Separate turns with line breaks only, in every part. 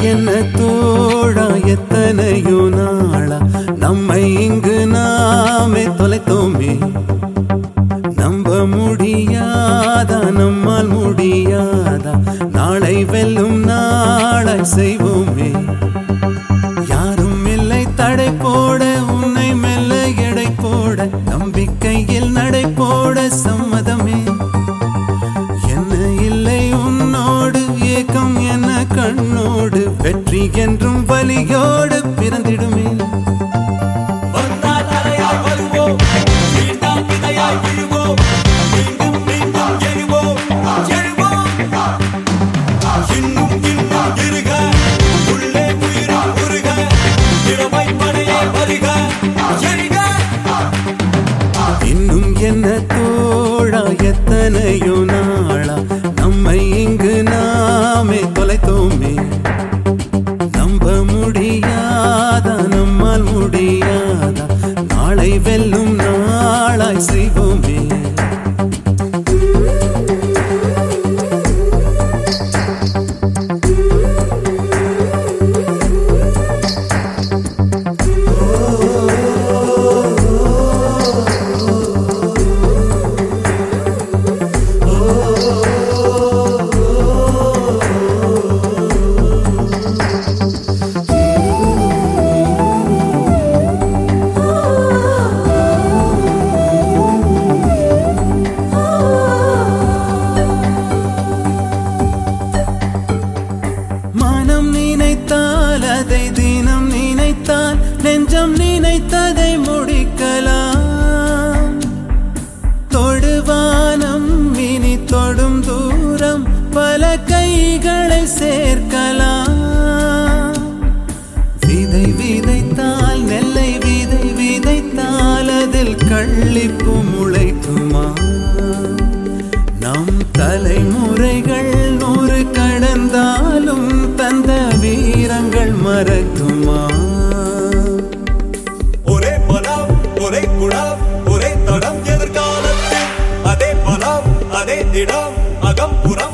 என்ன தோழா? எத்தனையோ நாளா? நம்மை இங்கு நாமே தொலைத்தோமே. நம்ப முடியாதா? நம்மால் முடியாதா? நாளை வெல்லும் நாளை செய்வோமே. யாரும் இல்லை தடை உன்னோடு ஏக்கம் என்ன கண்ணோடு? வெற்றி என்றும் வலியோடு பிறந்திடுமே.
வந்தால் அலையாய் வருவோம் வீழ்ந்தால் விதையாய்
நெஞ்சம் நினைத்ததை முடிக்கலாம். தொடுவானம் இனி தொடும் தூரம் பல கைகளை சேர்க்கலாம். விதை விதைத்தால் நெல்லை விதை விதைத்தால் அதில் கள்ளிப்பு முளைக்குமா? நம் தலைமுறைகள் நூறு கடந்தாலும் தந்த வீரங்கள் மறக்குமா?
ஒரே குழாம் ஒரே தடம் எதிர்காலத்தில். அதே பலம் அதே திடம் அகம் புறம்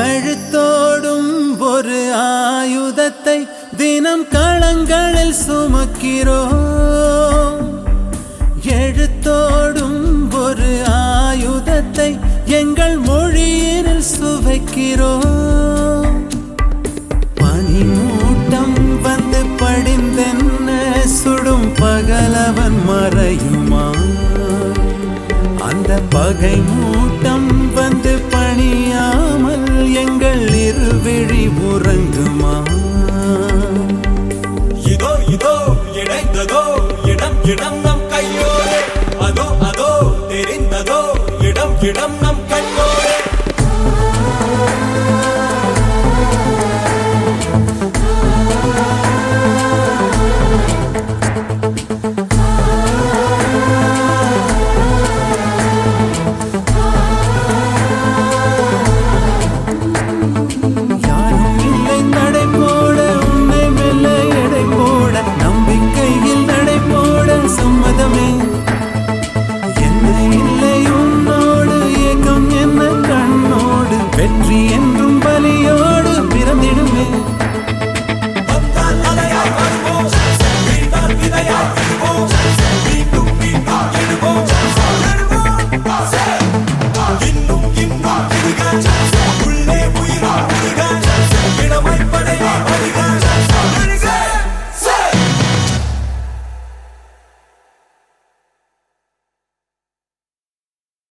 கழுத்தோடும் ஒரு ஆயுதத்தை தினம் களங்களில் சுமக்கிறோம். எழுத்தோடும் ஒரு ஆயுதத்தை எங்கள் மொழியினில் சுவைக்கிறோம். பனிமூட்டம் வந்து படிந்தென்ன சுடும் பகலவன் மறையுமா? அந்த பகை மூட்டம்